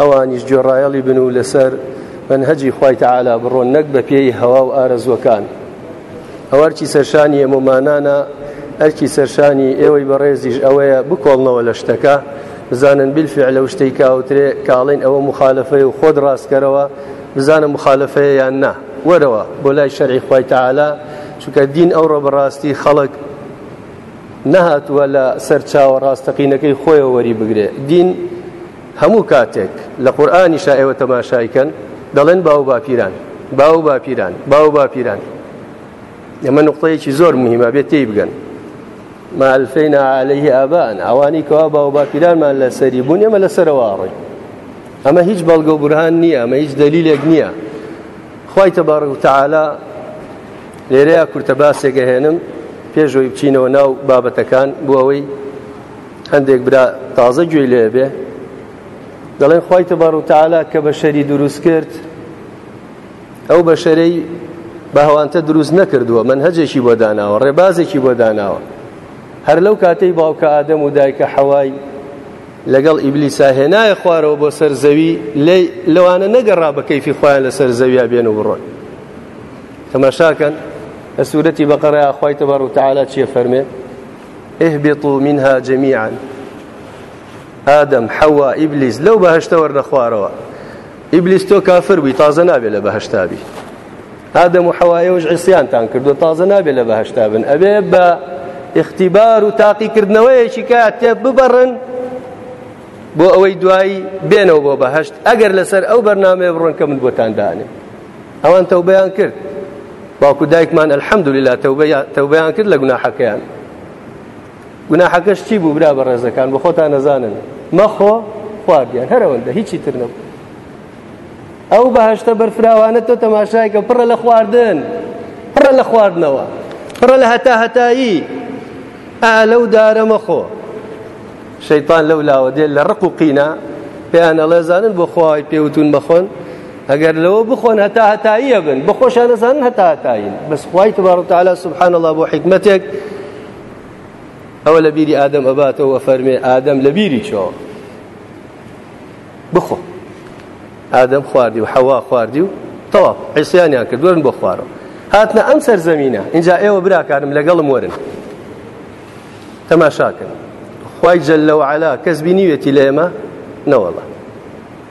ئەوانیش گوێڕایەڵی بن و لەسەر مەنهەجی خوای تەعالا بڕۆن نەک بە پێی هەوا و ئارەزوەکان ئەوەرچی سەرشانی ئێمەمانانە ئەرکی سەرشانی ئێوەی بەڕێزیش ئەوەیە بکۆڵنەوە لە شتەکە بزانن بیلفع لەو شتەی کاوترێ کاڵین ئەوە مخالفەیە و خۆت ڕاستکەرەوە بزانە مخالفەیە یان نا وەرەوە بۆ لای شەرعی خی تعالا چونکە دین ئەو ڕە بەڕاستی خەڵک نەهاتووە لە سەر چاوە ڕاستەقینەکەی خۆیەوە وەری بگرێ دین هەموو کاتێک لە قورئانیشا ئێوە تەماشای کەن دەڵێن باوباپیران باوباپیران باوباپیران ئەمە نقطەیەکی زۆر مهمە بێت تێی بگەن ما الفینا عليه ئابان ئەوانی کەوا باوباپیرانمان لەسەری بوون ئێمە لەسەرەواڕی ئەمە هیچ بەڵگە و برهان نییە ئەمە هیچ دلیلێک نییە خی تەبارڕ و تعالا لێرەیە کورتە باسێکە هێنم پێشەوەی بچینەوە ناو بابەتەکان بۆ ئەوەی هەندێک برا تازە گوێی لێ بێ دەڵێن خی تەبار و تعالا کە بە شەری دروست کرد ئەو بە شەرەی بەهوانتە دروست نەکردووە من هەجێکی بۆ داناوە ڕێبازێکی بۆ داناوە هەر لەو کاتەی باوکە ئادەم و دایکە حەوای لەگەڵ ئیبلیسا هێنایە خوارەوە بۆ سەر زەوی لی لەوانە نەگەڕا بە کەیفی خۆیان لەسەر زەویا بێن و بڕۆن تەماشاکەن لە سوورەتی بەقەڕەیە خوای تەبار و تعالا چیە فەرمێ اهبطوا منها جميعا ئادەم حەوا ئیبلیس لەو بەهشتە وەرنە خوارەوە ئیبلیس تۆ کافر بووی تازە نابێت لە بەهشتابی ئادەم و حەوایەوەش عیسیانتان کردو تازە نابێت لە بەهشتا بن ئەبێ بە اختیبار و تاقیکردنەوەیەکی کا تێ ببڕن بۆ ئەوەی دوایی بێنەوە بۆ بەهشت ئەگەر لەسەر ئەو بەرنمەیە بڕۆن کە من بۆتان دانێ ئەوان تەوبەیان کرد باوکو دایکمان الحەمدللا تەوبەیان کرد لە گوناحەکەیان گوناحەکەش چی بوو برا بە ڕێزەکان بە خۆتان نەزانن مەخۆ خواردیان هەرەوەندە هیچی تر نەبوو ئەو بەهشتە بەرفراوانە تۆ تەماشایکە پڕە لە خواردن پڕە لە خواردنەوە پڕە لە هەتا هەتایی ئا لەو دارە مەخۆ شەیتان لەو لاوە دێل لە ڕق و قینە پێیان ئەڵێزانن بۆ خۆی پێوتون بەخۆن ئەگەر لەوە بخۆن هەتا هەتاییە بن بە خۆشیان نەزانن هەتا هەتایین بەس خوای تبارە تعالی سبحان الله بۆ حکمتێک ئەوە لە بیری ئادەم ئەباتەوە فەرمێ ئادەم لە بیری چۆ بخۆ ئادەم خواردی و حەوا خواردی و تەواو عیسیانیان کرد وەرن بۆ خوارەوە هاتنە ئەم سەر زەمینە اینجا ئێوە براکارم لەگەڵم وەرن تەماشاکەن خوای جل لەوعلا کەس بینیوێتی لە ئێمە نەوەڵە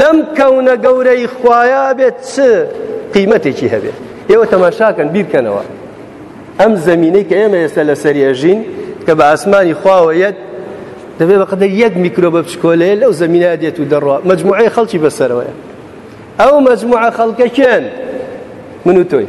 لەم کەونە گەورەی خوایە بێت چ قیمەتێکی هەبێت ئێوە تەماشاکەن بیرکەنەوە ئەم زمینەی کە ئێمە ئێستا لە سەری ئەژین کە بە ئاسمانی خواوە یەت دەبێت بە قەدەر یەک میکرۆ بە بچکۆلەیە لەو زمینە دێت و دەڕوە مجموعەیە خەڵکی بەسەرەوەیە ئەو مجموعە خەڵکە کێن من و تۆی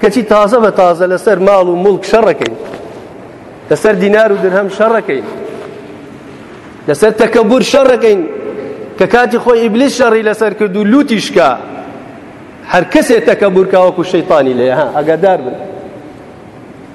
کەچی تازە بە تازە لەسەر ماڵ و مڵک شەڕەکەین لەسەر دینار و درهەم شەڕەکەین لەسەر تەکەبور شەڕەکەین کە کاتی خۆی ئیبلیس شەڕی لەسەر کرد و لوتیشکە هەر کەسێ تەکەبورکاوەکو شەیتانی لێ ها ئەگەدار بن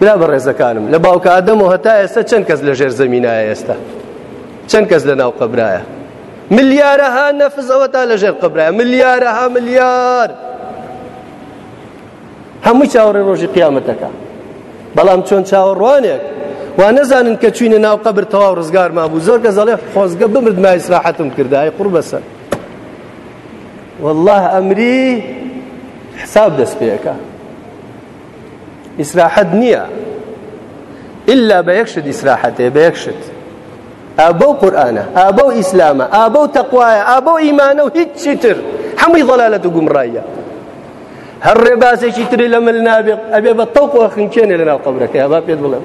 برا بەڕێزەکانم لە باوکە ئادەم و هەتا ئێستا چەند کەس لە ژێر زەمینایە ئێستا چەند کەس لە ناو قەبرایە ملیارەها نەفس ئەوە تا لە ژێر قەبرایە ملیارەها ملیار هەمووی چاوەڕێ ڕۆژی قیامەتەکە بەڵام چۆن چاوەڕوانێک وا نەزانن کە چوینە ناو قەبر تەواو ڕزگارمان بوو زۆر کە زەڵێ خۆزگە بمرد مایسراحەتم کردای قڕ بەسەر والله ئەمری حساب دەست پێەکە ئیسراحەت نییە ئللا بە یەک شت ئیسراحەتێ بە یەک شت ئابە و قورآانە ئابە و ئیسلامە ئابە و تەقوایە ئابە و ئیمانە و هیچ چیتر هەمووی ضلالەت و گومڕاییە هەر ڕێبازێکی تری لە مل نابێت ئەبێ بە تەوق خنکێنێ لە ناو قبرەکە با پێت بڵێم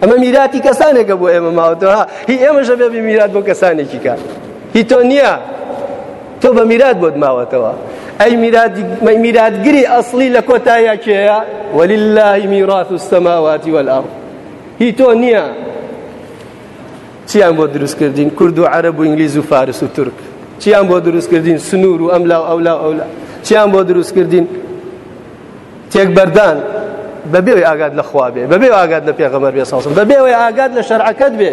ئەمە میراتی کەسانێکە بۆ ئێمە ماوەتەوە هی ئێمەشە بێ میرات بۆ کەسانێکی کە هی تۆ نییە تۆ بە میرات بۆت ماوەتەوە ئەی میراتگری ئەسڵی لە کۆتایە کێیە وەللهی میرات و سەماواتی وەلاو هی تۆ نییە چیان بۆ دروست کردین کورد و عەرب و ئینگلیز و فارس و تورک چیان بۆ دروست کردین سنوور و ئەملا و ئەولا ئەولا چیان بۆ دروست کردین تێکبەردان بەبێ ئەوەی ئاگات لە خوا بێ بەبێ ئاگات لە پێغەمبەر بێ ساسم بەبێ ئەوەی ئاگات لە شەرعەکەت بێ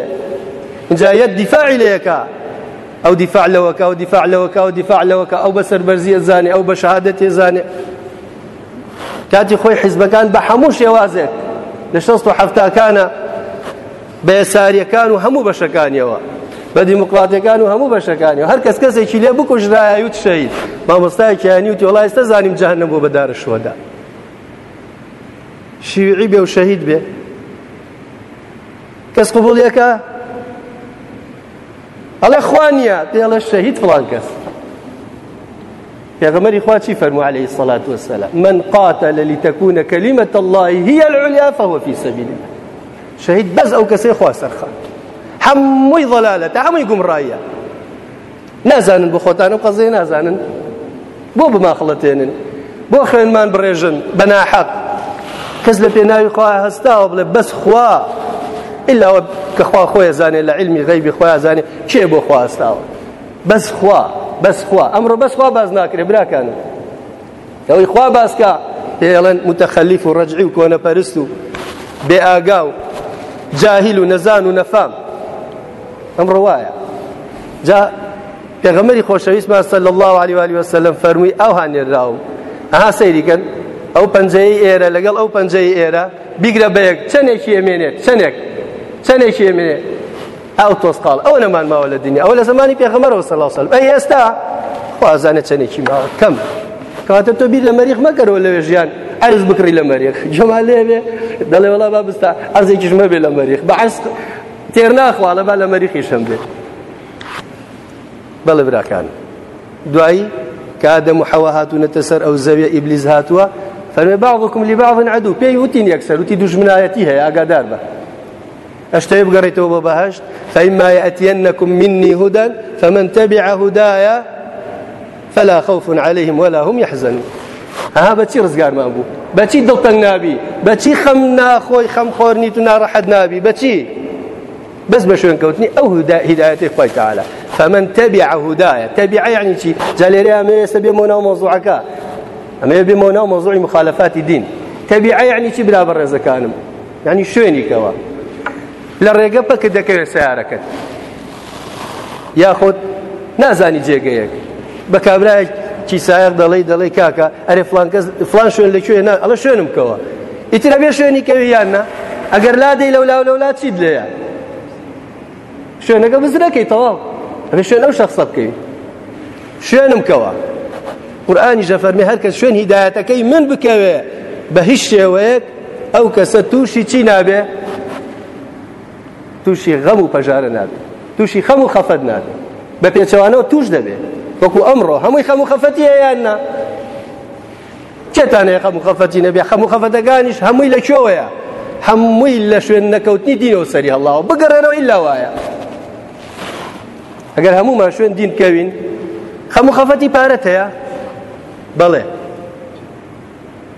اینجا یەت دیفاعی لەیەکە ئەو دیفاع لەوەکە و دیفاع لەوەکە و دیفاع لەوەکە ئەو بە سەربەرزیە زانێ ئەو بە شەهادەتێ زانێ کاتی خۆی حیزبەکان بە هەموو شێوازێک لە شەست و حەفتاکانە بە یەساریەکان و هەموو بەشەکانیەوە بە دیموکراتەکان و هەموو بەشەکانیەوە هەر کەس کەسێکی لێ بکوژرایە و شەید مامۆستایەکی هەنیوتی وڵای ئێستا زانیم جەهەنەم بۆ بەدارە شوەدا شیوعی بێ و شەهید بێ کەس قوبوڵیەکە ئەڵێ خوا نییە پێڵە شەهید فڵان کەس پێغەمەری خوا چی فەرمو عليه الصلاة والسلام من قاتل لتكون كلمة الله هي العليا فهو في سبيل الله شەهید بەس ئەو کەسەی خوا سەرخان هەمووی ضلالەتە هەمووی گومڕاییە نازانن بۆ خۆتان و قەزێ نازانن بۆ بماخڵەتێنن بۆ خوێنمان بڕێژن بە ناحەق کەس لە پێناوی خوا هەستاوە بڵێ بەس خوا ئللاوە کە خوا خۆی زانێ لە علمی غیبی خۆیان زانێ کێ بۆ خواستاوە بەس خوا بەس خوا ئەمڕۆ بەس خوا باز ناکرێ براکانم ئەوەی خوا باس کا پێڵێن متەخەلیف و ڕەجعی و کۆنەپەرست و بێ ئاگا و جاهیل و نەزان و نەفام ئەم ڕەوایە جا پێغەمەری خۆشەویستمان سەل الله عليه وآله وسلم فەرمووی ئەو هانێراوم ئەها سەیریکەن ئەو پەنجەی ئێرە لەگەڵ ئەو پەنجەی ئێرە بیگرە بەیەک چەندێکی ئەمێنێت چەندێک چەندێکی ئەمێنێت ئەو تۆزقاڵ ئەو نەمان ماوە لە دنیا ئەوە لە زمانی پێغەمەرەوە سەڵ سەل ئەی ئێستا خوازانە چەندێکی ماوە کەم کەواتە تۆ بیر لە مەریخ مەکەرەوە لەوێ ژیان عرز بکڕی لە مەریخ جەما لێبێ دەڵێ وڵا با بستا عرزێکیش مەبێ لە مەریخ بە عرز تێر ناخواڵە با لە مەریخی شەم بێت بەڵێ براکان دوایی کە ئادەم و حەوا هاتوونەتە سەر ئەو زەویە ئیبلیز هاتووە فەرمێ بعضکم لبعض عدو پێی وتین یەکسەر وتی دوژمنایەتی هەیە ئاگادار بە ئەشتەوێ بگەڕێیتەوە بۆ بەهشت فإما يأتينكم مني هدى فمن تبع هداي فلا خوف عليهم ولا هم يحزنون ها بەچی ڕزگارمان بوو بەچی دڵتەنگ نابی بەچی خەم ناخۆی خەم خۆر نیت و ناڕەحەت نابی بەچی بس بە شوێن کەوتنی ئەو هیدایەتی خۆی تعالی فمن تبع هدايا تبع يعني چی جالێرە ئەمە ئێستا بێمەوە ناو مۆزوعەکە ئەمە بێمەوە ناو مۆزوعی مخالفاتی دین تبع يعني چی برا بەڕێزەکانم یانی شوێنیکەوە لە ڕێگە پەکت دەکەوێت سیارەکەت یاخود نازانی جێگەیەک بە کابراایك چی سایق دەڵی دەڵی کاکە ئەرێ فلانکەس فلان شوێن لە کوێ نا ئەڵە شوێنم کەوە ئیترە بێ شوێنی کەوی یان نا ئەگەر لادەی لەولا لەولا چیت لێە شوێنەکە بز نەکەی تەواو ئەبێ شوێن ئەو شخصە بکەی شوێنم کەوە قورآانی ژەفەرمی هەر کە شوێن هیدایەتەکەی من بکەوێ بە هیچ شێوەیەک ئەو کەسە تووشی چی نابێ تووشی غەم و پەژارە نابێ تووشی خەم و خەفەت نابێ بە پێچەوانەوە توش دەبێ وەکو ئەمڕۆ هەمووی خەم و خەفەتی هەیەیان نا کێتان هەیە خەم و خەفەتی نەبێ خەم و خەفەتەکانیش هەمووی لە کوێوەیە هەمووی لە شوێن نەکەوتنی دینەوە سەری هەڵاوە بگەڕێنەوە ئیلا وایە ئەگەر هەموومان شوێن دین بکەوین خەم و خەفەتی پارەت هەیە بەڵێ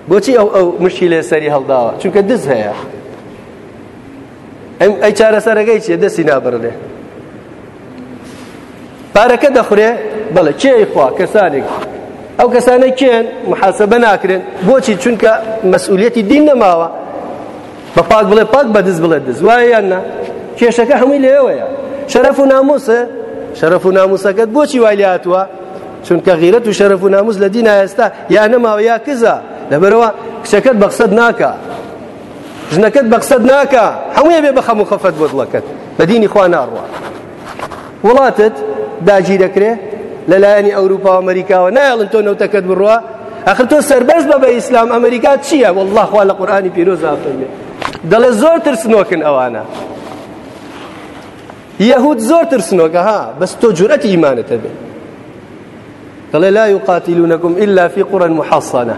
بۆچی ئەو ئەو مشکی لێ سەری هەڵداوە چونکە دز هەیە ئەم ئەی چارەسەرەکەی چیە دەستی نابڕێ پارەکە دەخورێ بەڵێ کێ خوا کەسانێک ئەو کەسانە کێن محاسبە ناکرێن بۆچی چونکە مەسئولەتی دین نەماوە بە پاک بڵێ پاک بە دز بڵێ دز وایە یان نا کێشەکە هەمووی لێەوەیە شەرەف و ناموسە شەرەف و ناموسەکەت بۆچی وای لێ هاتووە چونکە غیرەت و شەرەف و ناموس لە دینە ئێستا یا نەماوە یا کزە لەبەرەوە کچەکەت بەخسەت ناکە ژنەکەت بە قسەت ناکا هەمووی بێ بە خەم و خەفەت بۆ دڵەکەت بە دینی خوا ناڕوە وڵاتت داگیر دەکرێ لە لایەنی ئەوروپا و ئەمریکاوە نایڵن تۆ نەوتەکەت بڕوە ئەخر تۆ سەربەرز بە بە ئیسلام ئەمریکا چییە والله خوا لە قورآانی پیرۆز ئافەرمێ دەڵێ زۆر ترسنۆکن ئەوانە یەهود زۆر ترسنۆکە ها بەس تۆ جورئەتی ئیمانت هەبێ دەڵێ لا یقاتیلونەکم ئیلا فی قڕەن محەسەنە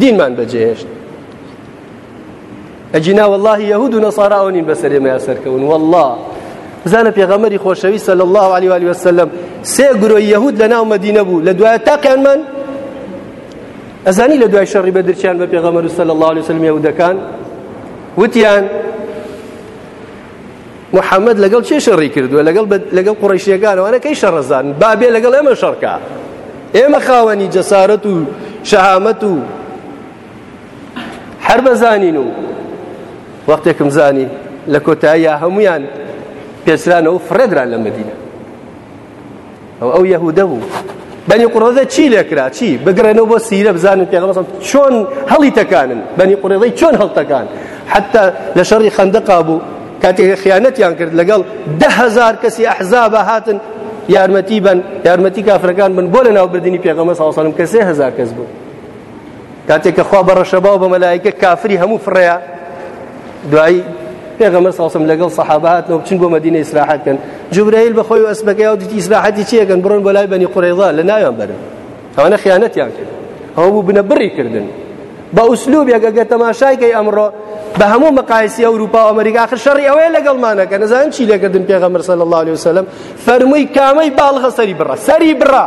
دینمان بەجێهێشت ئەجینا والله یهود و نصارا ئەو نین بەسەر ئێمەیان سەرکەون والله بزانە پێغەمەری خۆشەوی صلی الله علیه و وسلم سێ گرۆی یهود لە ناو مدینە بوو لە دوای تاقیانمان ئەزانی لە دوای شەڕی بەدرچیان بە پێغەمەر صلی الله علیه وسلم یهودەکان وتیان محەممەد لەگەڵ چێ شەڕی کردووە لەگەڵ لەگەڵ قڕیشیەکانەوەە کەی شەڕەزان بابێ لەگەڵ ئێمە شەڕکە ئێمە خاوەنی جەسارەت و شەهامەت و هەر بەزانین و وەختێکم زانی لە کۆتاییە هەمویان پێسرانەوە فرەدران لە مدینە ئەو ئەو یەهودە بوو بەنی قڕێزە چی لێ کرا چی بگرێنەوە بۆ سیرە بزانن پێغەمبەر چۆن هەڵی تەکانن بەنی قڕێزەی چۆن هەڵتەکان حتا لە شەڕی خەندەقا بوو کاتێک خیانەتیان کرد لەگەڵ ده هزار کەسی ئەحزابە هاتن یارمەتی بن یارمەتی کافرەکان بن بۆ لە ناوبردننی پێغەمە ساوسانم کە سێ هزار کەس بوو کاتێک کە خوا بە ڕەشەبا و بە مەلایکە کافری هەموو فڕەیە دوایی پێغەمبەر صلی الله علیه و لەگەڵ صحابە هاتنەوە بچن بۆ مدینە استراحت کەن جبرائیل بە خۆی و ئەسبەکەی و دیتی استراحتی چیەکەن بڕۆن بۆ لای بەنی قڕێزا لە ناویان بەرن ئەوانە خیانەتیان کرد ئەوە بوو بنە بڕی کردن بە ئوسلوبێک ئەگەر تەماشایکەی ئەمڕۆ بە هەموو مقایسی ئەوروپا و ئەمریکا آخر شەڕی ئەوەیە لەگەڵمانەکە نەزانم چی لێکردن پێغەمبەر صلی الله عليه وسلم فەرمووی کامەی باڵغە سەری بڕە سەری بڕە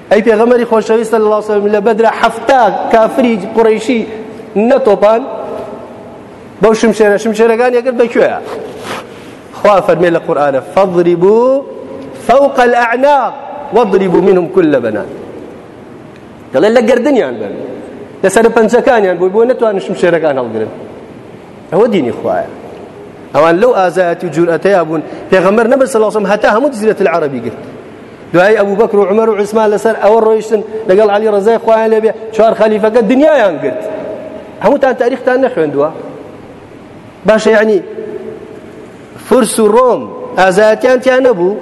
ئەی پێغەمەری خۆشەویست صلی الله علیه و لە بەدرە حەفتا کافری قڕیشی نەتۆپان بەو شمشێرە شمشێرەکان یەکرد بە کوێە خوا فەرمێ لە قورآانە فەضربوو فوق الأعناق واضربوا منهم كل بنان دەڵێ لە گردنیان بن لەسەر پەنجەکانیان بۆی بۆ نەتوانن شمشێرەکان هەڵگرن ئەوە دینی خوایە ئەوان لەو ئازایەتی و جورئەتەیا بوون پێغەمبەر نەبە صلی الله علیه و هەتا هەموو جزیرەت العربی گرت دوای ئەبو بەکر و عمر و عثمان لەسەر ئەوە ڕۆیشتن لەگەڵ علی ڕزای خۆیان لێبێ چوار خەلیفەکە دنیایان گرت هەمووتان تاریختان نەخوێندووە باشە یعنی فرس و ڕۆم ئازایەتیان تیا نەبوو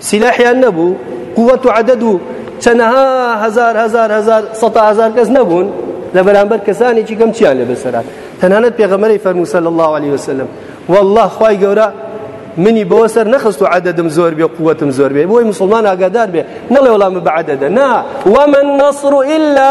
سیلاحیان نەبوو قوت و عدد و چەنەها هزار هزار هزار سە هزار کەس نەبوون لە بەرامبەر کەسانێکی کەم چیان لێ بەسەرات تەنانەت پێغەمەری فەرموو صلی الله عليه وسلم والله خوای گەورە منی بەوە سەر نەخست و عددم زۆر بێ قوتم زۆر بێ بۆی مسلمان ئاگادار بێ نەڵێ وڵام بە عددە نا ومن نصر إلا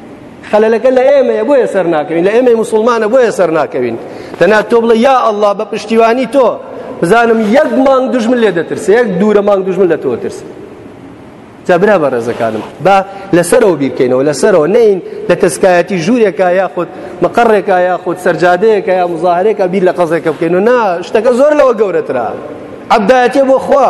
خەلەلەکە لە ئێمەیە بۆیە سەر ناکەوین لە ئێمەی مسلمانە بۆیە سەر ناکەوین تەنا تۆ بڵێ یا ئەڵڵا بە پشتیوانی تۆ بزانم یەک مانگ دژمن لێ دەترسێ یەک دوورە مانگ دژمن لە تۆ ترسێ جابرا بە ڕێزەکانم با لەسەرەوە بیرکەینەوە لەسەرەوە نین لە تەسکایەتی ژوورێکە یاخود مەقڕێکە یاخود سەرجادەیەکە یا مزاهرێکە بیر لە قەزێکە بکەین و نا شتەکە زۆر لەوە گەورەترا عبدایەتێ بۆ خوا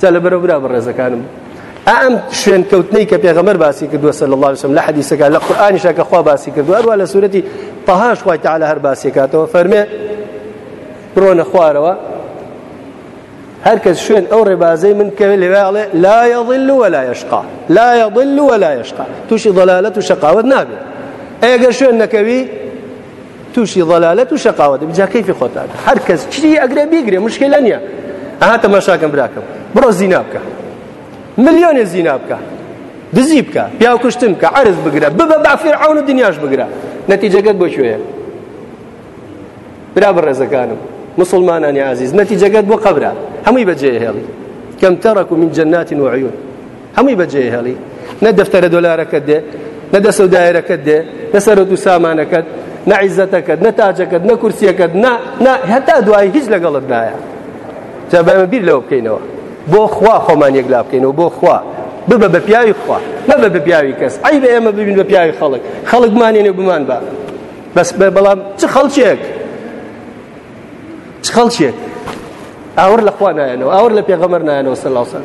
جا لەبەرە برا بەڕێزەکانم ئەم شوێن کەوتنەی کە پێغەمەر باسی کردووە سەل الله وسلم لە حەدیسەکە لە قورآانیشە کە خوا باسی کردو هەروە لە سوورەتی تەهاش خوای تعالی هەر باسیکاتەوە فەرمێ بڕۆنە خوارەوە هەر کەس شوێن ئەو ڕێبازەی من کەوێت لەوێڵێ لا یضل ولا یشقا لا یضل ولا یشقا تووشی ضلالەت و شقاوت نابێت ئەگەر شوێن نەکەوی توشی ضلالەت و شەقاوە دەبی جا کەیفی خۆتان هەر کەس چی ئەگرێ بیگرێ مشکلە نییە ئەها تەماشاکەم براکەم بڕۆ زینا بکە ملیۆنێ زینا بکە دزی بکە پیاو کوشتن بکە عرز بگرە ببە بافیر عون و دنیاش بگرە نەتیجەگەت بۆ کوێیە برا بەڕێزەکانم مسلمانانی عزیز نەتیجەگەت بۆ قەبرە هەمووی بەجێ هێڵی کەم تەڕەک و من جەناتی وعیون هەمووی بەجێ هێڵی نە دەفتەرە دۆلارەکەت دێ نە دەسە و دایرەکەت دێ نە سەرۆت و سامانەکەت نە عیزەتەکەت نە تاجەکەت نە کورسیەکەت نە نە هەتا دوایی هیچ لەگەڵت نایە جا بەمە بیر لەوە بکەینەوە بۆ خوا خۆمان یەکلا بکەینەوە بۆ خوا ببە بە پیاوی خوا مەبە بە پیاوی کەس ئەی بە ئێمە ببین بە پیاوی خەڵک خەڵکمانێنێ بمان بە بەس بەڵام چ خەڵکێک چ خەڵکێک ئاور لە خوا نایەنەوە ئاور لە پێغەمەر نایەنەوە سەلاسان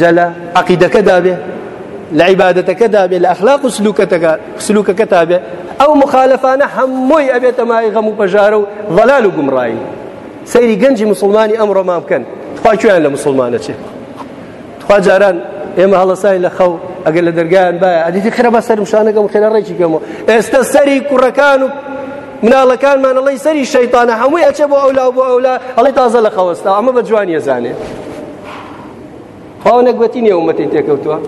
جا لە عقیدەکەدا بێ لە عیبادەتەکەدا بێ لە ئەخلاق و سلوکەکەتا بێ ئەو مخالفانە هەمووی ئەبێتە مای غەم و پەژارە و ضلال و گمڕایی سەیری گەنجی مسلمانی ئەمڕۆما بکەن تخوا کوێیان لە مسلمانە چێ تخوا جاران ئێمە هەڵەسای لە خەو ئەگەر لە دەرگایان باە ئەدیتی خرە بە سەرم شانەکەم خێرە ڕێکی کەمەوە ئێستا سەری کوڕەکان و مناڵەکانمان ئەڵی سەری شەیتانە هەمووی ئەچێ بۆ ئەولا بۆ ئەولا ئەڵی تازە لە خەوەستا ئەمە بە جوانی ەزانێت خواوە نەگوەتی نیە ومەتی تێکەوتووە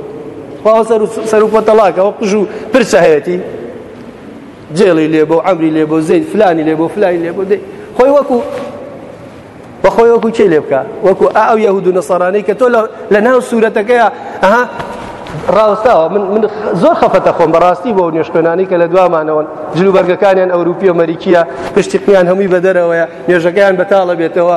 خواوە سەر و پۆتەڵاکەوە قژ و پرچە هەیەتی جێڵی لێ بۆ ئەمری لێ بۆ زەی فلانی لێ بۆ فلانی لێ بۆ دەی خۆی وەکو بەخۆی وەکو چی لێ بکە وەکو ئەو یەهود و نەسەرانەی کە تۆ لە ناو سوورەتەکەیە ئەها ڕاوستاوە من من زۆر خەفەتە خۆم بەڕاستی بۆ نوێشکۆنانی کە لە دوامانەوەن جلوبەرگەکانیان ئەوروپی و مەریکیە پشتیقیان هەمووی بەدەرەوەیە نوێژەکەیان بەتاڵە بێتەوە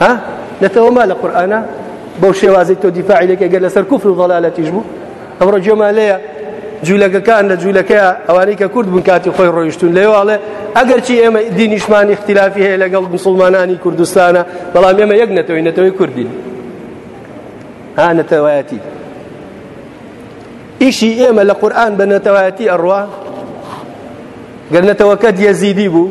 ها نەتەوە ما لە قورآانە بەو شێوازی تۆ دیفاعی لەکە گەر لەسەر کوفر و ضلالەتیش بوو ئەمڕۆ جۆمان لەیە جوولەکەکان لە جوولەکە ئەوانەی کە کورد بوون کاتی خۆی ڕۆیشتون لەواڵێ ئەگەرچی ئێمە دینیشمانی اختلافی هەیە لەگەڵ مسلمانانی کوردستانە بەڵام ئێمە یەک نەتەوەی نەتەوەی کوردین ها نەتەوایەتی ئیشی ئێمە لە قورآن بە نەتەوایەتی ئەڕوا گەر نەتەوەکەت یەزیدی بوو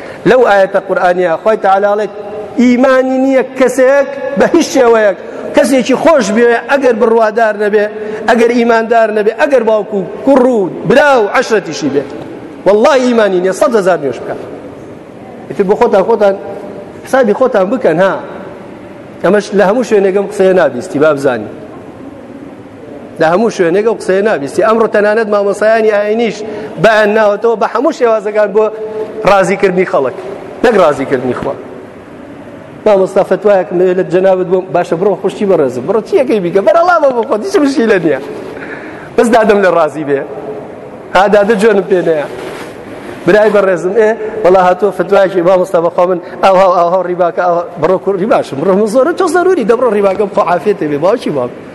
لەو ئایەتە قورئانیە خوای تەعالی ئەڵێت ئیمانی نییە کەسێک بە هیچ شێوەیەک کەسێکی خۆش بێ ئەگەر بڕوادار نەبێ ئەگەر ئیماندار نەبێ ئەگەر باوکو و کوڕ و برا و عەشرەتیشی بێت والله ئیمانی نیە سەد هزار نوێش بکە ئیتر بۆ خۆتان خۆتان حسابی خۆتان بکەن ها ئەمەش لە هەموو شوێنێکم قسەیە نابیستی بابزانانی لە هەموو شوێنێک ئەو قسەیە نابیستی ئەمڕۆ تەنانەت مامۆسایانی ئاینیش بەیان ناوەتەوە بە هەموو شێوازەکان بۆ ڕازیکردنی خەڵک نەک ڕازیکردنی خوا مامۆستا فتوایەک لە جەنابەت بۆ باشە بڕۆ خوشتی بەڕێزم بڕۆ چیەکەی بیکە بەرەڵامە بۆ خۆ دیش مشی لە نییە بەس دادەم لە ڕازی بێ ها دادە جوێنم پێ نەیە برای بەڕێزم ئێ وڵا هاتووە فتوایەکی مامۆستا بەخوا من ئاها ئاها ڕیباکە بڕۆ کوڕ ڕیباشم بڕۆ زۆرە تۆ زەروری دەبڕۆ ڕیباکەم خۆ عافێتێ بێ باوکی باوە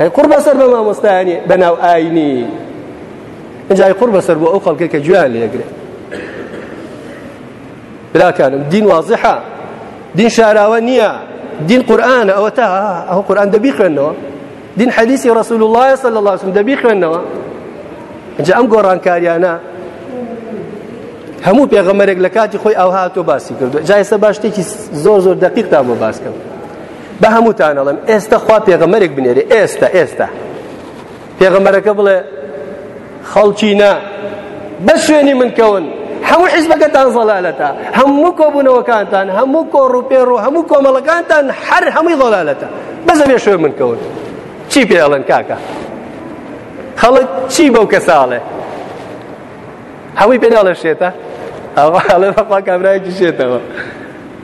هەی قوڕ بەسەر بە مامۆستایانی بە ناو ئاینی ئەجا هەی قوڕ بەسەر بۆ ئەو خەڵکە کە گوێیان لێگرێت براکانم دین وازحە دین شاراوە نییە دین قورآانە ئەوە تا ئەو قورآان دەبی خوێندنەوە دین حەلیسی ڕسول الله صلی الله وسلم دەبی خوێندنەوە ئەجا ئەم گۆڕانکاریانە هەموو پێغەمەرێک لە کاتی خۆی ئەوها تۆ باسی کردو جایسە باشتێکی زۆر زۆر دقیقتان بۆ باس کرد بە هەمووتان ئەڵێم ئێستا خوا پێغەمەرێک بنێرێ ئێستا ئێستا پێغەمەرەکە بڵێ خەڵکی نا بە شوێنی من کەون هەموو حیزبەکەتان زەلالەتە هەموو کۆبوونەوەکانتان هەموو کۆڕ و پێڕ و هەموو کۆمەڵەکانتان هەر هەمووی زەلالەتە بەزە بێ شوێن من کەون چی پێ ئەڵێن کاکە خەڵک چی بەو کەساڵێ هەمووی پێناڵێ شێتە ئەوە هەڵێ بەخوا کابراایکی شێتەوە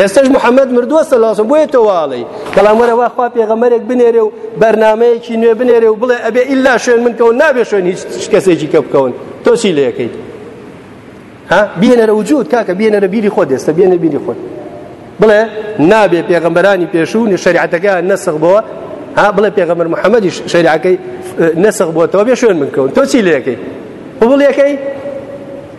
ئێستش محەممەد مردووە سەلاسم بۆیە تۆ واڵی بەڵام وەرە وا خوا پێغەمەرێک بنێرێ و بەرنمەیەکی نوێ بنێرێ و بڵێ ئەبێ ئللا شوێن من کەون نابێ شوێن هیچ کەسێکی کە بکەون تۆ چی لەکەیت ها بێنەرە وجود کاکە بێنەرە بیری خۆت ئێستا بێنە بیری خۆت بڵێ نابێ پێغەمبەرانی پێشوو شریعەتەکە نەسخ بووە ها بڵێ پێغەمبەر محەممەدیش شریعەکەی نەسخ بووەتەوە بێ شوێن من کەون تۆ چی لەکەیت بڵ یەکەی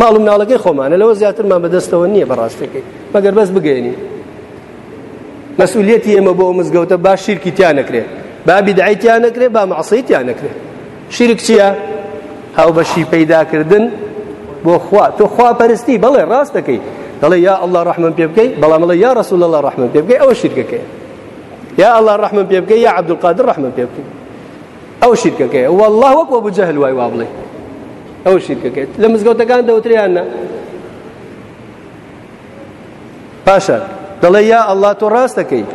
ماڵ و مناڵەکەی خۆمانە لەوە زیاترمان بەدەستەوە نییە بەڕاستەکەی مەگەر بەس بگەێنی مەسئولەتی ئێمە بۆ مزگەوتە با شیرکی تیا نەکرێت با بیدعی تیا نەکرێت با مەعسەی تیا نەکرێت شیرک چییە؟ هاوبەشی پەیداکردن بۆ خوا تۆ خوا پەرستی بەڵێ ڕاست دەکەیت دەڵێ یا الله ڕحمن پێ بکەیت بەڵام بڵێ یا ڕسول الله ڕحمن پێ بکەیت ئەوە شیرکەکەی یا الله ڕحمن پێ بکەیت یا عبدالقادر ڕحمن پێ بکەیت ئەو شیرکەکەیە والله وەک ئەبو جەهل وای وا بڵێ ئەو شیرکەکەیت لە مزگەوتەکان دەوتریان نە پاشە دەڵێ یا ئەڵڵا تۆ ڕاست دەکەیت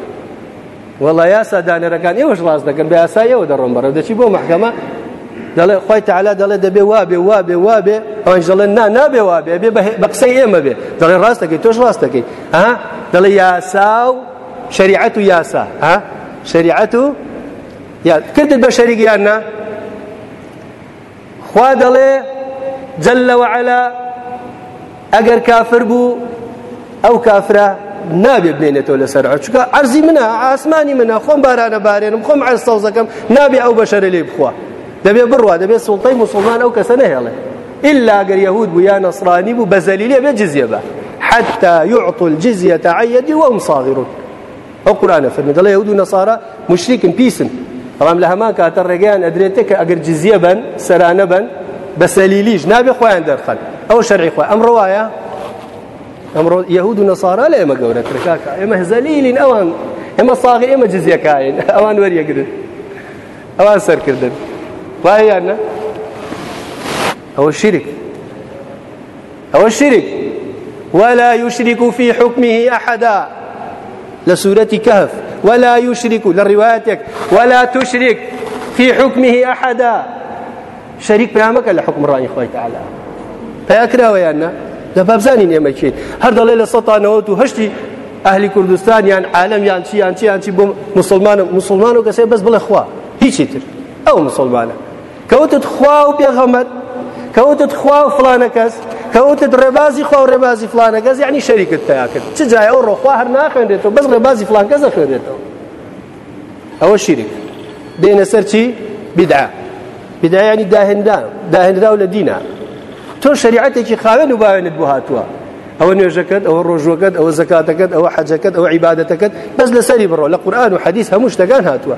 وەڵا یاسا دانەرەکان ئێوەش ڕاست دەکەن بە یاسایەوە دەڕۆم بەرەو دەچی بۆ محکەمە دەڵێ خی تعالا دەڵێ دەبێ وابێ وابێ وابێ ئەوش دەڵێ نا نابێ وابێ بێ بە قسەی ئێمە بێ دەڵێ ڕاست دەکەیت تۆش ڕاست دەکەیت ها دەڵێ یاسا و شریعەت و یاسا ها شریعەت و یا کردت بە شەریک یان نا خوا دەڵێ جل وعلا ئەگەر کافر بوو ئەو کافرە نابێت بێنێتەوە لەسەر چکە ئەرزی منە ئاسمانی منە خۆم بارانە بارێنم خۆم ئەر سەوزەکەم نابێ ئەو بەشەرە لێ بخوا دەبێ بڕوا دەبێت سوڵتەی مسلمان ئەو کەسە نەهێڵێ إلا گەر یهود بوو یا نەسرانی بوو بە زەلیلێ بێ جزیە بە حتى يعطوا الجزية عن يد وهم صاغرون ئەو قورانە فەرمی دەڵێ یهود و نەسارا مشریکن پیسن بەڵام لە هەمان کاتە ڕێگەیان ئەدرێتە کە ئەگەر جزیە بن سەرانە بن بە سەلیلیش نابێ خۆیان دەرخەن ئەو شەرعی خۆ ئەم ڕواە ئەمڕۆ یهود و نەسارا لە ئێمە گەورە ترکاکە ئێمە هزەلیلین ئەوان ئێمە ساغ ئێمە جزیەکاین ئەوان وەریەگرن ئەوان سەرکردن وایە یانە ئەوە شیرک ئەوە شرک ولا يشرك في حكمه أحدا لە سورەتی کەهف ولا يشرك لە ڕیواتێک ولا تشرك في حكمه أحدا شەریک پامەکە لە حکم ڕانی خۆی تعالی پیا کراوەیان نا لە بابزانین ئێمە چی هەر دەڵێ لە سەتانەوە و هەشتی ئەهلی کوردستان یان عالم یان چی یان چی یان چی بۆ مسلمانە مسلمان و گەسێ بەس بڵێ خوا هیچی تر ئەو مسلمانە کە وتت خوا و پێغەمبەر کە وتت خوا و فلانە کەس کە وتت ڕێبازی خوا و ڕێبازی فلانە کەس یعنی شەریکت پیا کرد چ جای ئەو ڕۆخوا هەر ناخوێنرێتەوە بەس ڕێبازی فلان کەس دەخوێنرێتەوە ئەوە شیرک دێنە سەر چی بدعە بدعە یعنی داهێنرا داهێنراو لە دینە تۆ شریعەتێکی خاوێن و باوێنت بۆ هاتووە ئەوە نوێژەکەت ئەوە ڕۆژوەکەت ئەوە زکاتەکەت ئەوە حەجەکەت ئەوە عیباەتەکەت بەس لەسەری بڕۆ لە قورآان و حەدیث هەموو شتەکان هاتووە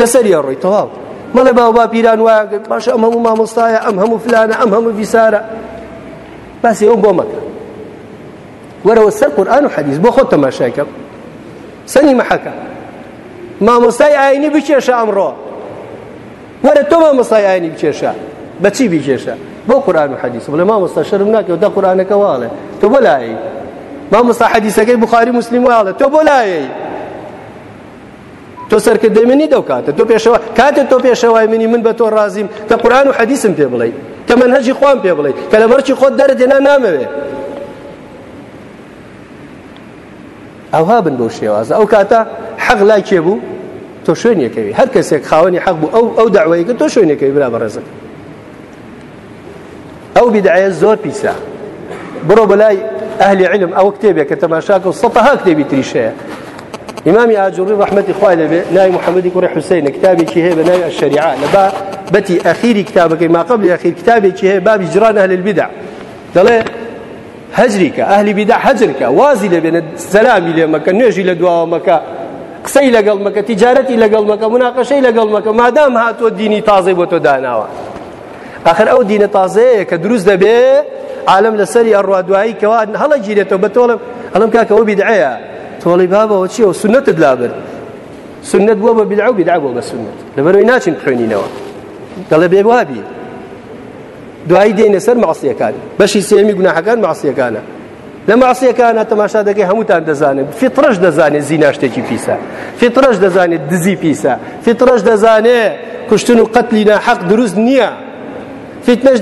لەسەری ئەڕۆی تەواو مەڵێ باو باپیران وایە گرت باشە ئەم هەموو مامۆستایە ئەم هەموو فلانە ئەم هەموو ویسارە باسی ئەو بۆ مەکە وەرەوە سەر قورآن و حەدیث بۆ خۆت تەماشای کەم سەنی مەحەکە مامۆستای ئاینی بکێشە ئەمڕۆ وەرە تۆ مامۆستای ئاینی بکێشە بەچی بکێشە بۆ قورآن و حەدیث بڵێ مامۆستا شەرم ناکەوە دا قورآنەکە واڵێ تۆ بۆ لایەی مامۆستا حەدیثەکەی بخاری مسلم واڵێ تۆ بۆ لایەی تۆ سەرکردەی منی دەو کاتە تۆ پێشەوە کاتە تۆ پێشەوای منی من بە تۆ ڕازیم کە قورآن و حەدیسم پێ بڵێ کە من هەجی خۆم پێ بڵێ کە لە بەرچی خۆت دەرت هێنا نامەوێ ئەوها بن بەو شێوازە ئەو کاتە حەق لای کێ بوو تۆ شوێنێکەوی هەر کەسێک خاوەنی حەق بوو ئەو ئەو داوایەکە تۆ شوێنێکەوی برا بەڕێزەکە ئەو بدعەیە زۆر پیسە بڕۆ بەلای ئەهلی علم ئەو کتێبێک کە تەماشاکە و سەتەها کتێبی تریشەیە ئیمامی ئاجوڕی ڕحمەتی خوای لەبێ ناوی محەممەدی کوڕی حوسینە کتابێکی هەیە بە ناوی ئەشریعە لە با بەتی ئەخیری کتابەکەی ماقبلی ئەخیر کتابێکی هەیە بابی جران ئەهل البدع دەڵێ هەجریکە ئەهلی بیدا حەجرکە وازی لەبێنە سەلامی لێ مەکە نوێژی لە دواوە مەکە قسەی لەگەڵ مەکە تیجارەتی لەگەڵ مەکە مناقەشەی لەگەڵ مەکە مادام هاتۆ دینی تازەی بۆ تۆ داناوە ئاخر ئەو دینە تازەیە کە دروست دەبێ عالم لەسەری ئەڕوا دوایی کەوا هەڵە گیرێتەوە بە تۆڵم ئەڵم کاکەەوە بیدعەیە تۆڵی بابەوە چیەوە سنتت لابرد سنت بووە بە بیدعە و بیدعە بووە بە سنت لەبەرەوەی ناچین خوێنینەوە دەڵێ بێ وابی دوایی دێنە سەر مەعسیەکان بەشی سێمی گوناحەکان مەعسیەکانە لە مەعسیەکانە تەماشا دەکەی هەمووتان دەزانن فیترەش دەزانێت زینا شتێکی پیسە فیترەش دەزانێت دزی پیسە فیترەش دەزانێت کوشتن و قەتلی ناحەق دروست نییە فیتنەش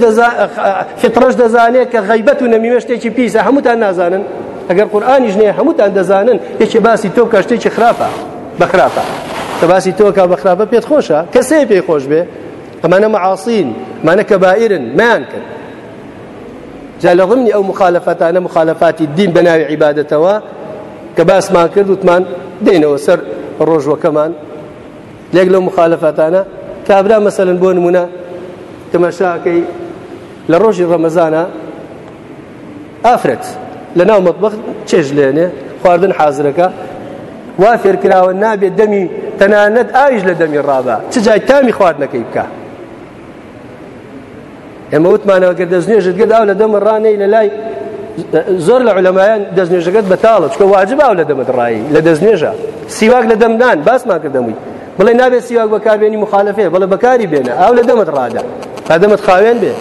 فیترەش دەزانێت کە غیبەت و نەمیمە شتێکی پیسە هەمووتان نازانن ئەگەر قورآانیش نیە هەمووتان دەزانن یەکی باسی تۆ کە شتێکی خراپە بەخراپە کە باسی تۆکە بەخراپە پێت خۆشە کەسێ پێی خۆش بێ ئەمانە مەعاسین مانە کە بائرن میان کرد جا لە ضمنی ئەو مخالفەتانە مخالفاتی دین بە ناوی عیبادەتەوە کە باسمان کرد وتمان دێنەوە سەر ڕۆژوەکەمان لێک لەو مخالفەتانە کابرا مەسەن بۆ نمونە تەمەشاکەی لە ڕۆژی ڕەمەزانە ئافرەت لە ناو مەطبخ چێژ لێنێ خواردن حازرەکە وا فێرکراوە نابێت دەمی تەنانەت ئاویش لە دەمی ڕابە چ جای تامی خواردنەکەی بکە ئێمە وتمانەوە گەر دەستنوێژت گرد ئاو لە دەمە ڕانەی لە لای زۆر لە علەمایان دەستنوێژەکەت بەتاڵە چکە واجب ئاو لە دەمە ڕایی لە دەستنوێژە سیواک لە دەمدان باسمان کردەمووی بڵێ نابێت سیواک بەکاربێنی مخالفێ بڵێ بەکاری بێنە ئاو لە دەمت ڕادە تا دەمت خاوێن بێ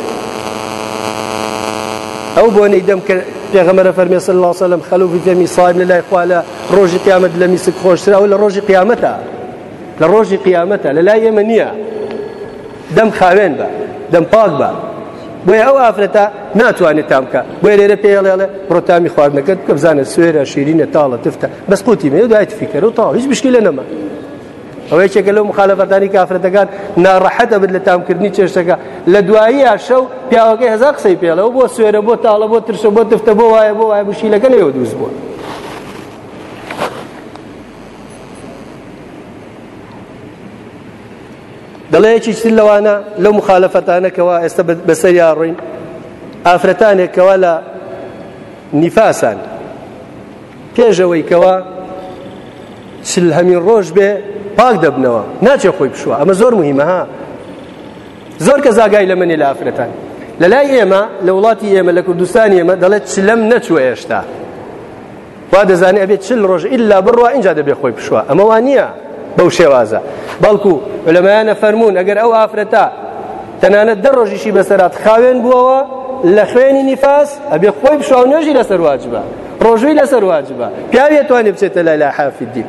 ئەو بۆنەی دەم کرد پێغەمەرە فەرمی صلی الله وسلم خەلوفی فەمی صاحب لە لای خوا لە ڕۆژی قیامەت لە میسک خۆشترە ئەو لە ڕۆژی قیامەتە لە ڕۆژی قیامەتە لە لای ئێمە نییە دەم خاوێن بە دەم پاک بە بۆیە ئەو ئافرەتە ناتوانێت تام بکە بۆیە لێرە پێڵێڵێ ڕۆتامی خواردنەکەت بکە بزانە سوێرە شیرینە تاڵە تفتە بەس قوتی مێ دوای تفیکەر و تاڵ هیچ بشکی لە نەما ئەوەی چێکە لەو مخالەفەتانی کافرەتەکان ناڕەحەتە بێت لە تامکردنی چێشتەکە لە دوایی شەو پیاوەکەی هەزا قسەی پێڵەوە بۆ سوێرە بۆ تاڵە بۆ ترسە بۆ تفتە بۆ وایە بۆ وایە بشیلەکە لەوە دروست بووە دەڵێ یەکیتر لەوانە لەو مخالەفەتانەکەەوە ئێستا بەسەریا ڕوین ئافرەتانێکەوە لە نیفاسان پێشەوەی کەوە چل هەمین ڕۆژ بێ پاک دەبنەوە ناچێ خۆی بشوە ئەمە زۆر مهمە ها زۆر کە زاگای لە منی لە ئافرەتان لە لای ئێمە لە وڵاتی ئێمە لە کوردستان ئێمە دەڵێت چلم نەچوە ئێشتا وا دەزانێ ئەبێت چل ڕۆژ ئللا بڕوا اینجا دەبێ خۆی بشوە ئەمە وان نییە بەو شێوازە بەڵکو لەمایانە فەرمونون ئەگەر ئەو ئافرەتە تەنانەت دە ڕۆژیشی بەسەرات خاوێن بووەوە لە خوێنی نیفاس ئەبێ خۆی بشوە و نوێژی لەسەر واجبە ڕۆژووی لەسەر واجبە پیاوی توانێ بچێتە لای لا حافدی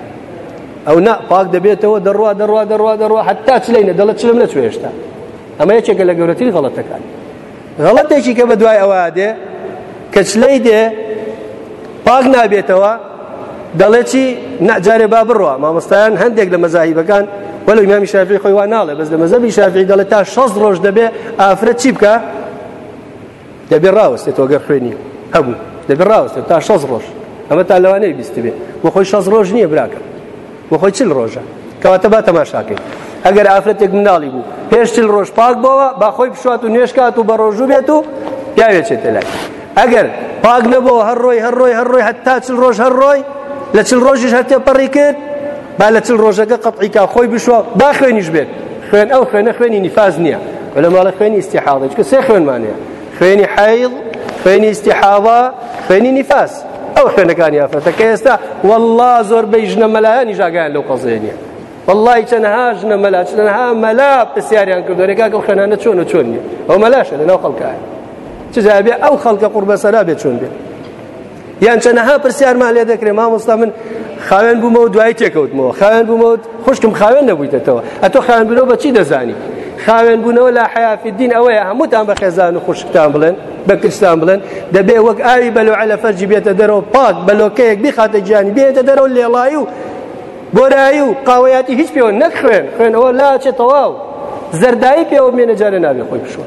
ئەو نا پاک دەبێتەوە دەڕوا دەڕوا دەڕوا دەڕوا حتا چلینە دەڵە چلم نەچێشتا ئەمە یەکێکە لە گەورەتری غەڵەتەکان غەڵەتێکی کە بەدوای ئەوە دێ کە چلەی دێ پاک نابێتەوە دەڵێ چی نەجارێ با بڕە مامۆستایان هەندێک لە مەزاهیبەکان وەلو ئیمامی شافعی خۆی وا ناڵێ بەس لە مەزەبی شافعی دەڵێ تا شەست ڕۆژ دەبێ ئافرەت چی بکە دەبێ ڕاوەستێتەوە گەر خوێنی هەبوو دەبێ ڕاوەستێت تا شەست ڕۆژ ئەمە تا لەوانەیە بیست بێ بۆ خۆی شەست ڕۆژ نییە براکە بۆ خۆی چل ڕۆژە کەواتە با تەماشاکەین ئەگەر ئافرەتێک مناڵی بوو پێش چل ڕۆژ پاک بۆەوە با خۆی بشوات و نوێشکات و بە ڕۆژوو بێت و پیاوێچێتە لای ئەگەر پاک نەبەوە هەر ڕۆی هەر ڕۆی هەر ڕۆی هەتا چل ڕۆژ هەر ڕۆی لە چل ڕۆژیش هەر تێپەڕی کرد با لە چل ڕۆژەکە قەتعیکا خۆی بشوە با خوێنیش بێت خوێن ئەو خوێنە خوێنی نیفاز نییە لە ماڵە خوێنی ئیسیحاڵی چکە سێ خوێنمانەیە خوێنی حەیڵ خوێنی ئیستیحاضە خوێنی نیفاس ئەو خوێنەکانی ئافرەتە کە ئێستا والله زۆربەی ژنە مەلایانی ژاگایان لەو قەزەیە نییە والله چەنەها ژنە مەلا چەنەها مەلا پرسیاریان کردو رێگاکە ئەو خوێنانە چۆن و چۆن نیە ئەو مەلاشە لەناو خەڵکایە چجا بێ ئەو خەڵکە قوڕبەسەرا بێ چۆن بێت یان چەنەها پرسیارمان لێ دەکرێت مامۆستا من خاوێن بوومەوە دوای تێکەوتمەوە خاوێن بوومەوە خوشکم خاوێن نەبوویتەوە ئەتۆ خاوێن بوونەوە بەچی دەزانی خاوێن بوونەوە لا حیافی دین ئەوەیە هەمووتان بە خێزان و خوشکتان بڵێن بە کچتان بڵێن دەبێ وەک ئاوی بەلوعە لە فەرجی بێتە دەرەوە پاک بەلۆکەیەک بخاتە گیانی بێتە دەرەوە لێڵایی و گۆرایی و قاوەیاتی هیچ پێوە نەک خوێن خوێنەوە لاچێت تەواو زەردایی پێوە مێنەجارە نابێ خۆی بشوە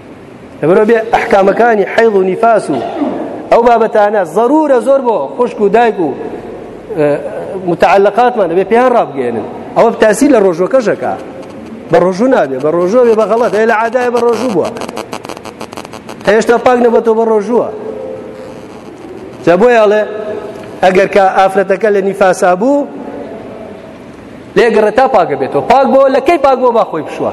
لەبەرەوە بێ ئەحکامەکانی حەیض و نیفاس و ئەو بابەتانە ضرورە زۆر بۆ خوشک و دایک و متعلقاتمان بێ پێیان ڕابگەێنن ئەوە تاسی لە ڕۆژوەکەشەکە بە ڕۆژوو نابێ بە ڕۆژوە بێ بە غەڵەت هەیە لە عادای بە ڕۆژوو بووە هێشتا پاک نەبەتەوە بە ڕۆژووە جا بۆ یاڵێ ئەگەر کە ئافرەتەکە لە نیفاسا بوو لێگەڕێ تا پاکە بێتەوە پاک بۆ لە کەی پاک بۆ با خۆی بشوە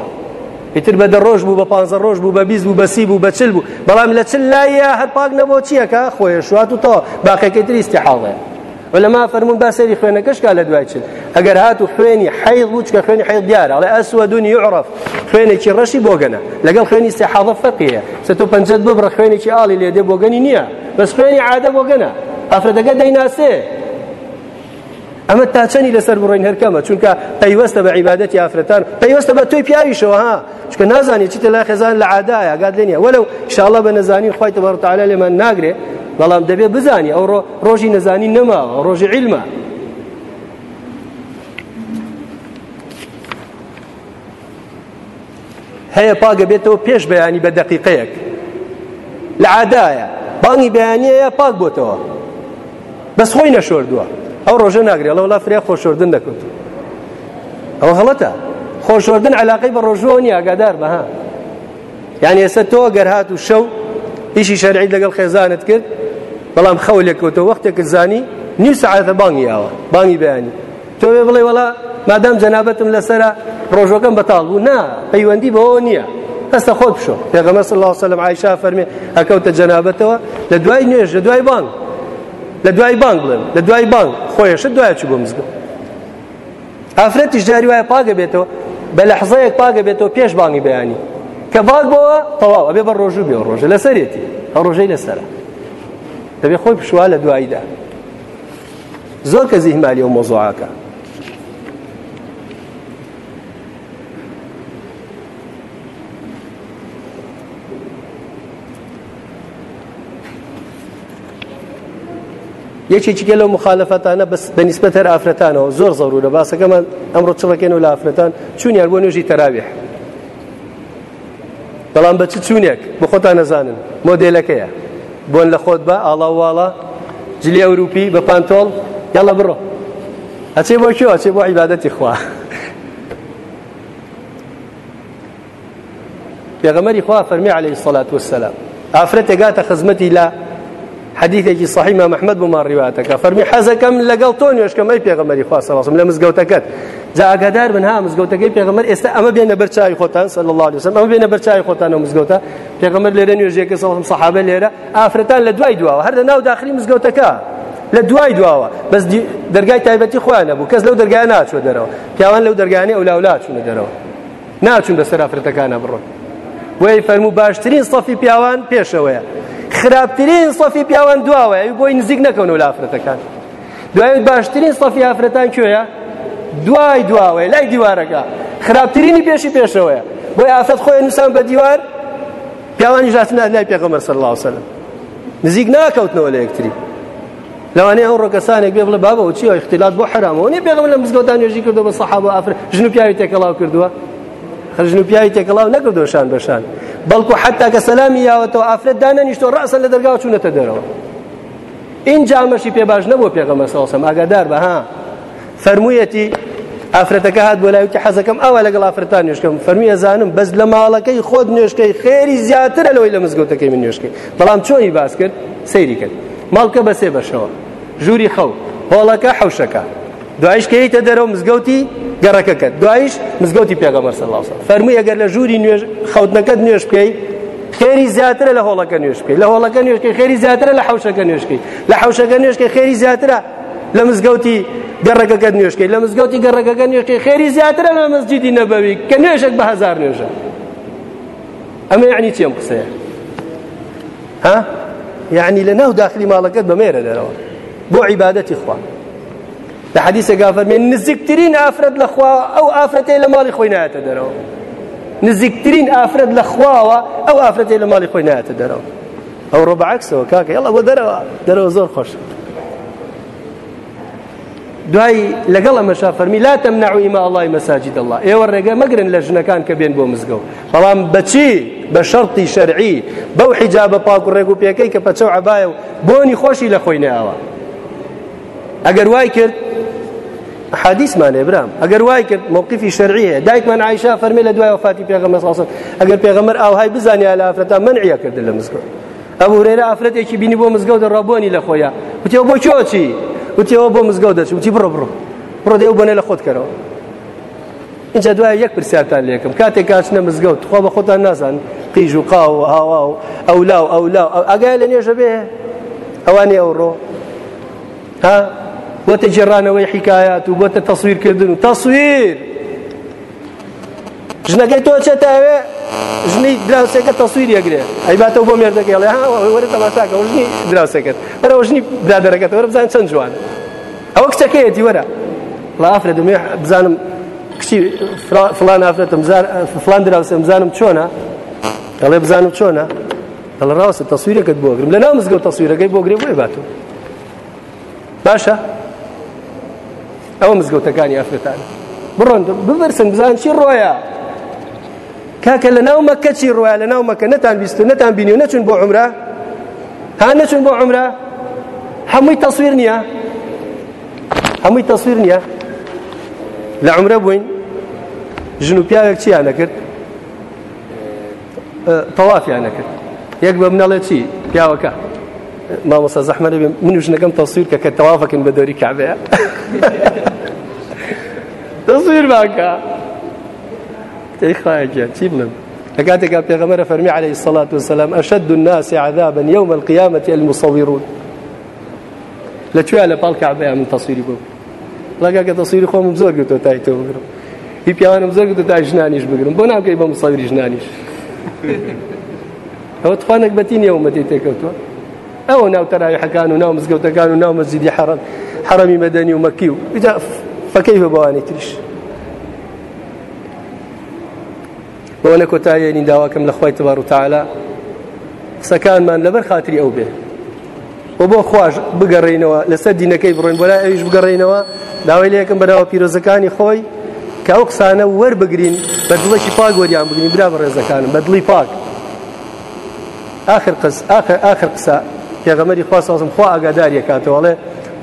ئیتر بە دە ڕۆژ بوو بە پانزە ڕۆژ بوو بە بیست بوو بە سی بوو بە چل بوو بەڵام لە چل لایە هەر پاک نەبوو چییەکە خۆی شوات و تەوا باقیەکەی تری استحاڵەیە ولما فرمون با سری خوێنەکەش کا لە دوای چل ئەگەر هات و خوێنی حیض بوو چکە خوێنی حیض دیارە ئەڵێ ئەسوەدون یعرف خوێنێکی ڕەشی بۆگەنە لەگەڵ خوێنی استحاضە فەقیە سە تۆ پەنجەت ببڕە خوێنێکی ئاڵی لێدێ بۆگەنی نییە بەس خوێنی عادە بۆگەنە ئافرەتەکە دەیناسێ ئەمە تا چەنی لەسەر بڕۆین هەرکەمە چونکە پەیوەستە بە عیبادەتی ئافرەتان پەیوەستە بە تۆی پیاویشەوە ها چونکە نازانێت چیتە لا خێزان لە عادایە گات لێ نیە وەلو شاڵە بە نەزانی خی تەبار تعالی لێمان ناگرێ بەڵام دەبێ بزانی ئەو ڕۆژی نەزانی نەماوە ڕۆژی عیلمە هەیە پاگە بێتەوە پێش بەیانی بە دەقیقەیەک لە عادایە بانگی بەیانیەیە پاک بۆتەوە بەس خۆی نەشۆردووە ئەو ڕۆژە ناگرێت لەوڵا فریا خۆشۆردن دەکوت ئەوە غڵەتە خۆشۆردن علاقەی بە ڕۆژوە نیە ئاگادار بەها یعنی ئێستا تۆ گەر هات و شەو ئیشی شەرعی لەگەڵ خێزانت کرد بەڵام خەو لێکەوتە وەختێکت زانی نیو سعاتە بانگی یاوە بانگی بەیانی تۆێ بڵێ وڵا مادام جەنابەتم لەسرە ڕۆژەکەم بەتاڵ بوو نا پەیوەندی بەەوە نییە هەستە خۆت بشۆ پێغەمە سڵ سەلم عیشا فەرمێ ئەکەوتە جەنابەتەوە لە دوای نوێژ لە دوای بانگ لە دوای بانگ بڵێن لە دوای بانگ خۆیشە دوای چ بۆ مزگە ئافرەتیش جاری وایە پاگە بێتەوە بە لە حزەیەک پاگە بێتەوە پێش بانگی بەیانی کە باگ بەوە تەواو ئەبێ بە ڕۆژوو بێ ڕۆژە لەسەرێتی ئەو ڕۆژەی لەسرە دەبێ خۆی پشووا لە دواییدا زۆر کەس ئیهمالی ئەو مەوزوعاکە یەکێکیکە لەو مخالفەتانە بەس بەنیسبەت هەر ئافرەتانەوە زۆر زەرورە باسەکەمان ئەمڕۆ چڕەکەن و لە ئافرەتان چونیان بۆ نوێژی تەراویح بەڵام بە چ چوونێک بە خۆتان نەزانن مۆدێلەکەیە بۆن لە خۆت بە ئاڵاواڵە جلی ئەوروپی بە پانتۆڵ یاڵە بڕۆ ئەچێ بۆ کێ ئەچێ بۆ عیبادەتی خوا پێغەمەری خوا فەرمی عليه سڵات وسلام ئافرەتێگاتە خزمەتی لە حەدیثێکی صحی مام احمد بۆمان ڕیواتەکە فەرمی حەزەکەم لەگەڵ تۆ نوێشکەم ئەی پێغەمەری خوا سەڵاسم لە مزگەوتەکەت جا ئاگادار بن ها مزگەوتەکەی پێغەمەر ئێستا ئەمە بێنە بەر چاوی خۆتان صلی الله علیه وسلم ئەمە بێنە بەر چاوی خۆتان و مزگەوتە پێغەمەر لێرە نوێژیەکە سەڵاسم صحابە لێرە ئافرەتان لە دوای دواوە هەر لە ناو داخلی مزگەوتەکە لە دوای دواوە بەس دەرگای تایبەتی خۆیان نەبوو کەس لەو دەرگای ناچوە دەرەوە پیاوان لەو دەرگانەی ئەولاولا چوونە دەرەوە ناچون بە سەر ئافرەتەکانە بڕۆن بۆی فەرمو باشترین سەفی پیاوان پێشەوەیە خراپترین سەفی پیاوان دواوەیە ئەوی بۆی نزیک نەکەونەوە لە ئافرەتەکان دوای باشترین سەفی ئافرەتان کوێیە دوای دواوەیە لای دیوارەکە خراپترینی پێشی پێشەوەیە بۆی ئافرەت خۆی نووسان بە دیوار پیاوانی ژاتنا لای پێغەمبەر صلی الله علیه وسلم نزیک ناکەوتنەوە لە یەکتری لەوانەیە ئەو ڕۆکەسانێک بێ بڵێ بابە چی اختلاط بۆ حرامەوە نیە پێغەمبەر لە مزگەوتان نوێژی کردو بە سەحابە ئافر ژن و پیاوی تێکەڵاو کردووە ژن و پیاوی تێکەڵاو نەکردو شان بەشان بەڵکو حتا کە سەلامی یاوەتەوە ئافرەت دانەنیشتۆ ڕەسەن لە دەرگاو چوونەتە دەرەوە این جامەشی پێ باش نەبوو پێغەمبەر صلی الله علیه و سلم ئاگادار بە ها فەرموویەتی ئافرەتەکە هات بۆ لایوتی حەزەکەم ئەوە لەگەڵ ئافرەتان نوێشکەم فەرمی ئەزانم بەس لە ماڵەکەی خۆت نوێشکەی خێری زیاترە لەوەی لە مزگەوتەکەی من نوێشکەی بەڵام چۆنی باس کرد سەیری کرد ماڵکە بەسێ بەشەوە ژووری خەو هۆڵەکە حەوشەکە دوایش کەیتە دەرەوە مزگەوتی گەڕەکە کرد دوایش مزگەوتی پێغەمبەر صلی الله علیه و فەرمووی ئەگەر لە ژووری نوێژ خەوتنەکەت نوێژ بکەی خێری زیاترە لە هۆڵەکە نوێژ بکەی لە هۆڵەکە نوێژ بکەی خێری زیاترە لە حەوشەکە نوێژ بکەی لە حەوشەکە نوێژ بکەی خێری زیاترە لە مزگەوتی گەڕەکەکە نوێشکەی لە مزگەوتی گەڕەکەکە نوێشکەی خێری زیاترە لە مەسجدی نەبەوی کە نوێژێک بە هەزار نوێژە ئەمە یعنی چێم قسەیە ها یعنی لە ناو داخلی ماڵەکەت بەمێرە دەرەوە بۆ عیبادەتی خوا لە حەدیسێکا فەرمێ نزیکترین ئافرەت لە خوا ئەو ئافرەتەی لە ماڵی خۆی نایەتە دەرەوە نزیکترین ئافرەت لە خواوە ئەو ئافرەتەی لە ماڵی خۆی نایەتە دەرەوە ئەوڕۆ بەعکسەوە کاکە یڵە بۆ دەرەوە دەرەوە زۆر خۆش دوایی لەگەڵ ئەمەشا فەرمی لا تەمنعوی ما ئەڵی مەساجد الله ئێوە ڕێگە مەگرن لە ژنەکان کە بێن بۆ مزگەوت بەڵام بچی بە شەرتی شەرعی بەو حیجابە پاک و ڕێگ و پێەکەی کە پەچەو عباە و بۆنی خۆشی لە خۆی ناوە ئەگەر وای کرد حدیثمان هەیە برام ئەگەر وای کرد موقفی شەرعیە دایکمان عیشا فەرمی لە دوای وفاتی پێغەمبەر صلی الله ئەگەر پێغەمبەر ئاوهای بزانیا لە ئافرەتا منعیە کرد لە مزگەوت ئەبو هرێرە ئافرەتێکی بینی بۆ مزگەوت ڕابۆنی لە خۆیان وتیەوە بۆ چۆچی وتیەوە بۆ مزگەوت دەچ وتی بڕۆ بڕۆ بڕۆ دێ ئەو بۆنە لە خۆت کەرەوە ئینجا دوای یەک پرسیارتان لێکم کاتێک کاچنە مزگەوت تخوا بە خۆتان نازان قیژ و قاو و هاوا و ئەولا و ئەولا ئەگای لە نێژە بێ ئەوانی ئەوڕۆ ها بۆتە جێڕانەوەی حیکایات و بۆتە تەسویرکردن و تەسویر ژنەکەی تۆ چێتاوێ ژنی دراوسێکە تەسویر یەگرێ ئەیباتەوە بۆ مێردەکەی ڵێ وەرە تەماشاکە ژنی دراوسێکەت بەرەوە ژنی برادەرەکەت وەرە بزان چەند جوان ئەوە کچەکەیەتی وەرە ڵا ئافرەت مێ بزانم کچی فلان ئافرەتم فلان دراوسم بزانم چۆنە دەڵێ بزانم چۆنە دەڵ ڕاستە تەسویرەکەت بۆگرم لە ناو مزگەوت تەسویرەکەی بۆگرێ بۆی باتۆ باشە ئەوە مزگەوتەکانی ئافرەتان بڕۆن ببرسن بزان چی ڕۆیە کاکە لە ناو مەکە چی ڕۆیا لە ناو مەکە نەتان بیستن نەتان بینی و نەچون بۆ عمرە ها نەچون بۆ عمرە هەمووی تەصویر نییە هەمووی تەصویر نییە لە عمرە بووین ژن و پیاوێک چیان نەکرد تەوافیان نەکرد یەک بە منەڵێ چی پیاوەکە مامۆستا زەحمە نەبێ من و ژنەکەم تەصویر کە کە تەوافەکەن بە دەوری کابەیە تەصویر باکە ای خوایە گیان چی بڵێم لە کاتێکا پێغەمبەرە فەرمی عەلەیهی سەڵات وسەلام ئەشد الناس عذابا یوم القیامە المصورون لە کوێ لە پاڵ کەعبەیە من تەسویری بۆ ڕەگا کە تەسویری خۆمم زۆر گرتۆ تای تۆ بگرم هی پیاوانم زۆر گرتۆ تای ژنانیش بگرم بۆ ناوکەی بە مساویری ژنانیش ئەوە توانێک بەتی نیە ومەتی تێکەوتوە ئەوە ناو تەراویحەکان و ناو مزگەوتەکان و ناو مەزیدی حەڕەم حەڕەمی مەدەنی و مەکی و فەکەی بە بەوانی تریش بەوە لە کۆتاییەنی داواکەم لە خخوای تبار و تعالا قسەکانمان لەبەر خاتری ئەو بێ و بۆ خواش بگەڕینەوە لەسەر دینەکەی بڕۆین بۆ لای ئەویش بگەڕینەوە داوای لەکەم بەناوە پیرۆزەکانی خۆی کە ئەو قسانە وەربگرین بە دڵێکی پاک وەریان بگرین برا بە ڕێزەکانم بە دڵی پاک آخر قس آخر آخر قسە پێغەمەری خواستم خوا ئاگاداریەکاتەوەڵێ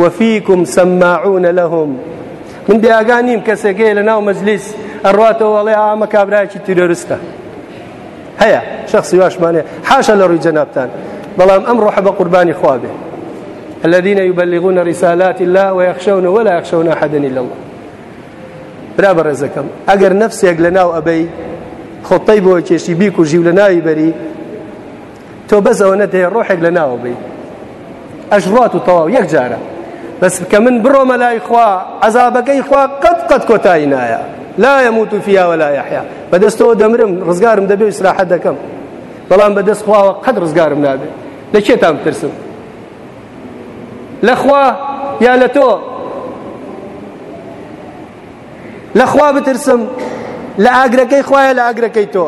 وەفیکم سەمماعونە لەهم من بێ ئاگا نیم کەسێک هەیە لە ناو مەجلیس ئەڕاتەوە ئەڵێ ئامە کابراایکی تیرۆرستە هەیە شخصی واشمانێ حاشا لە ڕووی جەنابان بەڵام ئەم ڕۆحە بە قوربانی خوابێ الذين يبلغون رسالات الله ويخشون ولا يخشون أحدا إلا الله برا بەڕێزەکەم ئەگەر نفسێک لە ناو ئەبەی خۆتەی بۆ کێشی بیکوژی و لە ناوی بەری تۆ بەس ئەوە نەتەیە ڕۆحێک لە ناوە بی ئەش ڕات و تەواو یەک جارە بەس کە من بڕۆمە لای خوا عذابەکەی خوا قەت قەت کۆتایی نایە لا يموت فيها ولا يحيى بەدەستەوە دەمرم ڕزگارم دەبێ و سراحەت دەکەم بەڵام بەدەست خواوە قەت ڕزگارم نابێت لە کێتان بترسم لەخوا یا لە تۆ لەخوا بترسم لە ئاگرەکەی خوایە لە ئاگرەکەی تۆ